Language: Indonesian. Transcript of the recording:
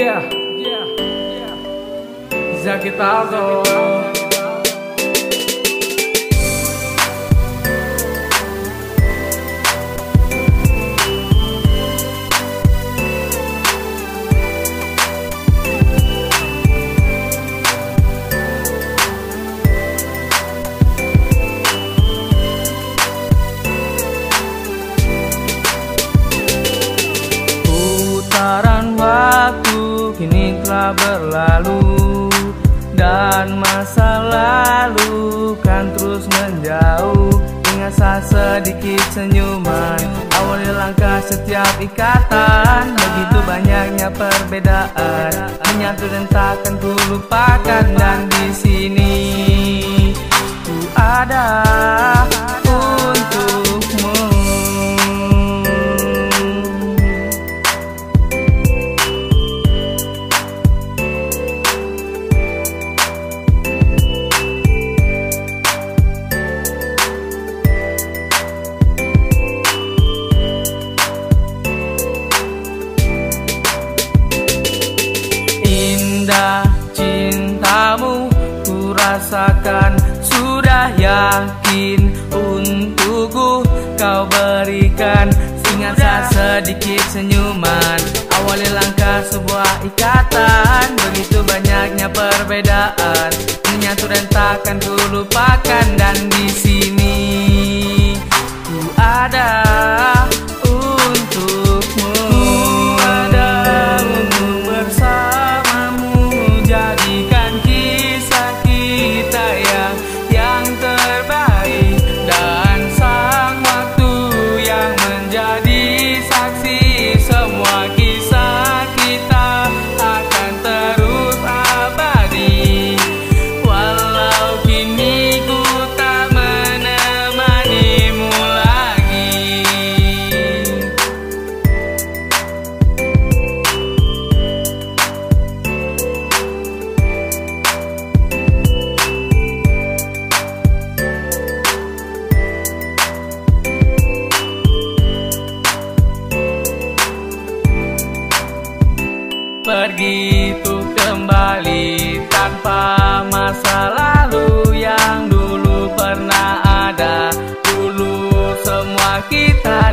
Yeah, yeah, yeah. Berlalu Dan masa lalu kan terus menjauh. Ingat saat sedikit senyuman Awali langkah setiap ikatan. Begitu banyaknya perbedaan Menyatu dan takkan ku lupakan. Dan di sini ku ada cintamu ku rasakan Sudah yakin untukku kau berikan. Ingat saat sedikit senyuman Awali langkah sebuah ikatan. Begitu banyaknya perbedaan Menyatu dan takkan ku lupakan. Dan di sini ku ada kembali tanpa masa lalu yang dulu pernah ada. Dulu semua kita